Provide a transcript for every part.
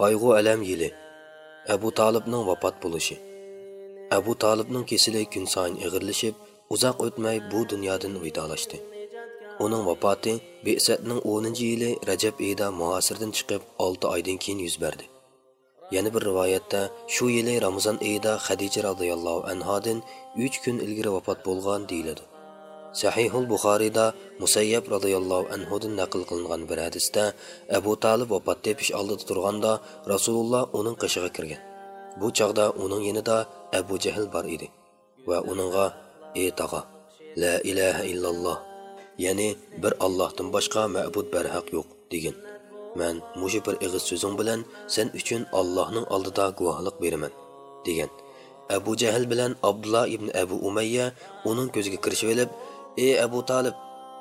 qayg'u alam yili. Abu tolibning vafot bo'lishi. Abu tolibning kesili kun sayin ig'irlashib uzoq o'tmay bu dunyodan vidolashdi uning vafoti besatning 10 yili rajab oyida muasirdan chiqib 6 oydan keyin yuz berdi. Yana bir rivoyatda shu yili ramazon oyida hadija roziyallohu anhodan 3 kun ilgari vafot bo'lgan deyiladi. Sahihul buxoriyda musayyab radhiyallohu anhudan naql qilingan bir hadisda abu talib vafot tepish oldida turganda rasululloh uning qishig'a kirgan. Bu chaqda uning yonida abu jahl bor edi va uningga ey tog'a la ilaha illalloh ya'ni bir allohdan boshqa ma'bud barhaq yo'q degan "Men mushu bir ig'iz so'zing bilan sen uchun allohning oldida guvohlik beraman degan. Abu jahl bilan abdulloh ibn abu umayya uning ko'ziga kirishib olib ey abu tolib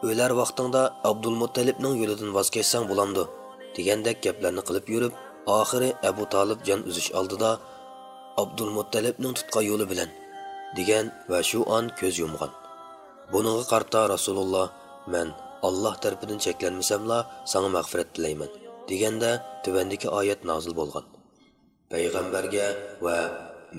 o'lar vaqtingda abdulmuttalibning yo'lidan voz kechsang bo'lamdi degandek gaplarni qilib yurib oxiri abu tolib jon uzish oldida abdulmuttalibning tutqa yo'li bilan degan va shu on ko'z yumgan buningga qarta rasululloh man alloh tarafidan cheklanmasamla sanga mag'firat tilayman deganda tuvandagi oyat nozil bo'lgan. Payg'ambarga va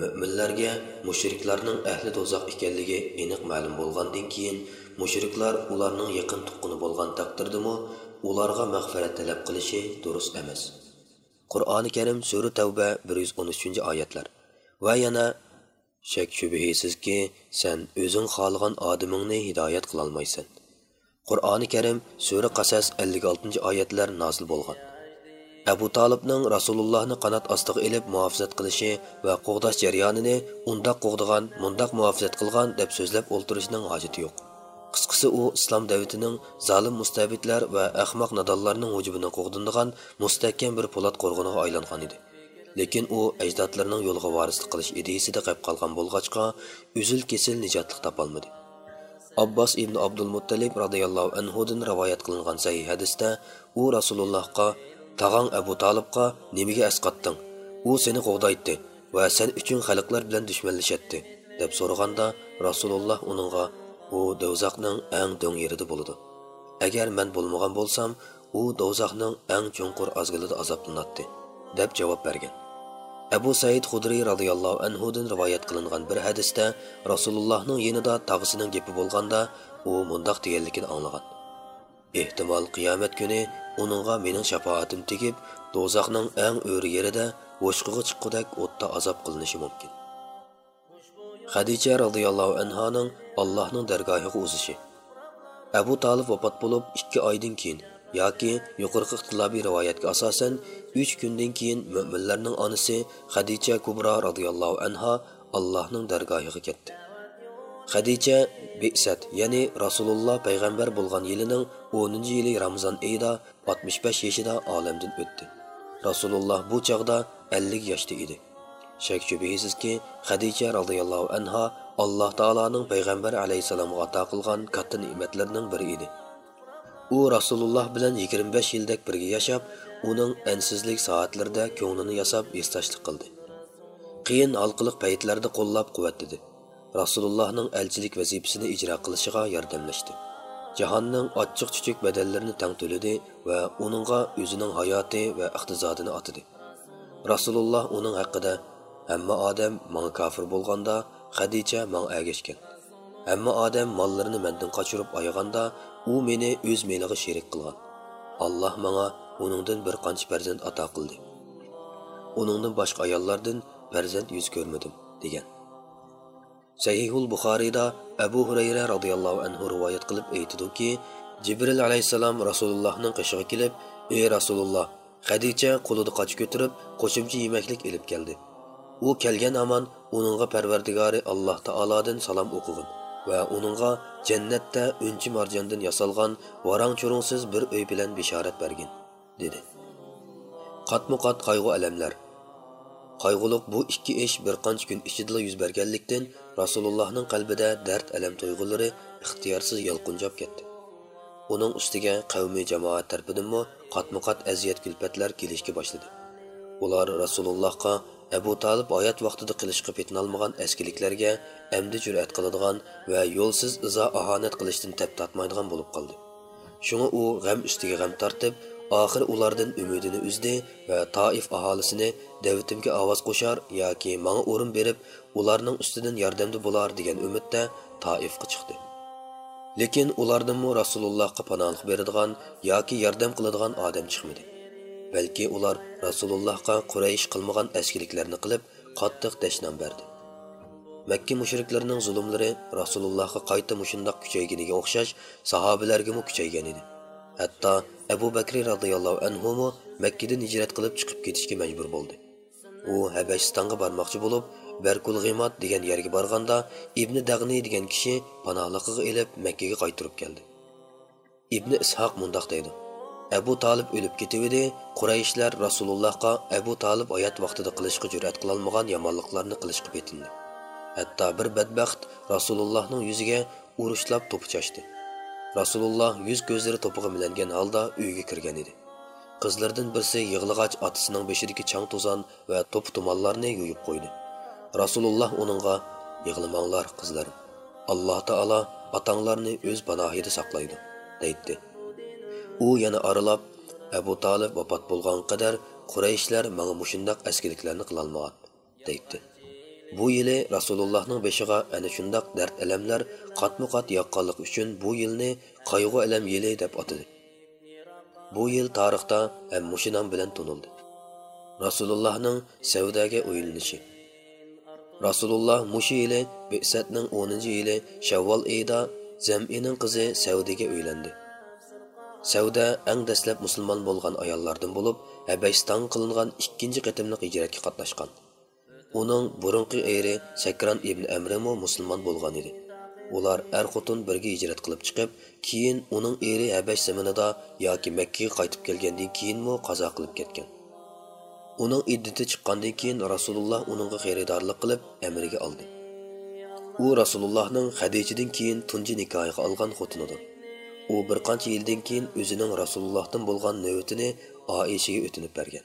mo'minlarga mushriklarning ahli do'zax ekanligi aniq ma'lum bo'lgandan keyin mushriklar ularning yaqin tuqquni bo'lgan taqdirdami ularga mag'firat talab qilishi durust emas. Qur'oni karim sura tavba 113 oyatlar. Va yana shak shubhisizki sen o'zing xohlagan odamingni hidoyat qilolmaysan. Qur'oni karim sura qasas 56 oyatlar nozil bo'lgan. Abu tolibning rasulullohni qanot ostiga ilib muhofizat qilishi va qo'g'dash jarayonini undoq qo'g'digan mundoq muhofizat qilgan deb so'zlab o'ltirishning hojati yo'q. Qisqasi u islom davlatining zolim mustabidlar va ahmoq nadonlarning hujubini qo'g'dindigan mustahkam bir po'lat qo'rg'oniga aylangan edi. Lekin u ajdodlarning yo'lga vorislik qilish ideyasida qolib qolgan bo'lg'achqa uzil kesil nijotlik topolmadi abbos ibn abdul muttalib roziyallohu anhudan rivoyat qilingan sahih hadisda u rasulullohga tag'ang abu tolibga nimaga asqatding u seni qo'g'daydi va sen uchun xalqlar bilan dushmanlashatdi deb so'raganda rasululloh uningga u do'zaxning eng do'ng yerida bo'ladi agar man bo'lmagan bo'lsam u do'zaxning eng chunqur ozgilida azoblanatdi deb javob bergan abu said hudriy roziyallohu anhudan rivoyat qilingan bir hadisda rasulullohning yonida tog'isining gapi bo'lganda u mundoq deganligini anglagan ehtimol qiyomat kuni uningga mening shafaatim tegib do'zaxning eng o'ri yerida vo'shqig'i chiqqudak o'tda azob qilinishi mumkin. Hadicha roziyallohu anhoning allohning dargohiga o'zishi. Abu tolib vafot bo'lib ikki oydan keyin yoki yuqorqi ixtilobiy rivoyatga asosan uch kundan keyin mo'minlarning onasi hadicha kubro roziyallohu anha allohning dargohiga ketdi. Hadicha besat ya'ni rasululloh payg'ambar bo'lgan yilining 10 yili ramazon oyida 65 yoshida olamdan o'tdi. Rasululloh bu chog'da 50 yoshda edi. Shak shubhisizki hadicha roziyallohu anha alloh taoloning payg'ambar alayhissalomga ato qilgan katta ne'matlarning biri edi. U rasululloh bilan 25 yildak birga yashab uning ansizlik soatlarida ko'nglini yasab esdoshlik qildi. Qiyin halqiliq paytlarda qo'llab quvvatladi rasulullohning elchilik vazifasini ijro qilishiga yordamlashdi. Jahonning ochiq chuchuk badallarini tang to'ladi va uningga o'zining hayoti va iqtizodini otidi rasululloh uning haqida hamma odam manga kofir bo'lganda hadicha manga agashgan. Hamma odam mollarini mendan qochirib oyaganda u meni o'z meliga sherik qilgan. Alloh manga uningdan bir qancha farzand ato qildi. Uningdan boshqa ayollardan farzand yuz ko'rmadim degan. Sahihul buxoriyda abu hurayra roziyallohu anhu rivoyat qilib aytadiki jibril alayhissalom rasulullohning qishig'i kelib ey rasululloh hadicha qo'lida qoch ko'tirib qo'shimcha yemaklik ilib keldi. U kelgan amon uningga parvardigori alloh taolodan salom o'qig'in va uningga jannatda unchi marjondan yasalgan varang churungsiz bir uy bilan bishorat bergin dedi. Qatmu qat qayg'u alamlar. Qayg'uliq bu ikki ish bir qancha kun ichida yuz berganlikdan rasulullohning qalbida dard alam tuyg'ulari ixtiyorsiz yolqinjab ketdi. Uning ustiga qavmiy jamoat tarafidanmi qatma qat aziyat kulfatlar kelishga boshladi. Ular rasulullohga abu tolib oyat vaqtida qilishga petinolmagan askiliklarga amdi jur'at qiladigan va yo'lsiz izo ahonat qilishdan tap tortmaydigan bo'lib qoldi. Shunga u g'am ustiga g'am tortib oxiri ulardan umidini uzdi va toif aholisini davlatimga ovoz qo'shar yoki manga o'rin berib ularning ustidan yordamda bo'lar degan umidda toifga chiqdi. Lekin ulardanmu rasulullohga panohlik beradigan yoki yordam qiladigan odam chiqmadi. Balki ular rasulullohga quraysh qilmagan askirliklarni qilib qattiq dashnom berdi. Makka mushriklarining zulmlari rasulullohga qayta mushundoq kuchayganiga o'xshash sahobalargami kuchaygan edi. Hatto abu bakr roziyallohu anhu makkadan hijrat qilib chiqib ketishga majbur bo'ldi. U habashistonga bormoqchi bo'lib barkul g'imot degan yerga borganda ibn dag'niy degan kishi panohliqiga ilib makkaga qaytirib keldi. Ibn ishoq mundoq deydi. Abu tolib o'lib ketibdi qurayishlar rasulullohga abu tolib hayot vaqtida qilishga jur'at qilolmagan yomonliklarni qilishga betindi hatto bir badbaxt rasulullohning yuziga urushlab to'pi chashdi rasululloh yuz ko'zlari to'pig'i milangan holda uyga kirgan edi. Qizlardan birsi yig'lig'ach otasining beshidagi chang to'zon va to'p tumanlarni yuyib qo'ydi. Rasululloh uningga yig'lamanglar qizlar. Alloh taolo otanglarni o'z panohida saqlaydi deydi. U yana aralab abu tolib vafot bo'lgan qadar qurayishlar manga mushundoq askirliklarni qilolmagan deydi. Bu yili rasulullohning beshig'a ana shundoq dard alamlar qatma qat yoqqanlik uchun bu yilni qayg'u alam yili deb atadi. Bu yil tarixda ham mushu nom bilan tunildi. Rasulullohning savdaga o'yilinishi rasululloh mushu yili besatning o'ninchi yili shavvol oyida zamining qizi savdiga uylandi. Savda eng dastlab musulmon bo'lgan ayollardan bo'lib habasiston qilingan ikkinchi qatimliq hijratga qatnashgan. Uning burunqi eri sakran ibn amrimo musulmon bo'lgan edi ular er xotin birga hijrat qilib chiqib keyin uning eri habash zaminida yoki makkaga qaytib kelgandan keyinmi qazo qilib ketgan uning iddati chiqqandan keyin rasululloh uningga xaridorlik qilib amriga oldi u rasulullohning hadichadan keyin tunji nikohiga olgan xotinidir u bir qancha yildan keyin o'zining rasulullohdan bo'lgan navbatini oishaga o'tinib bergan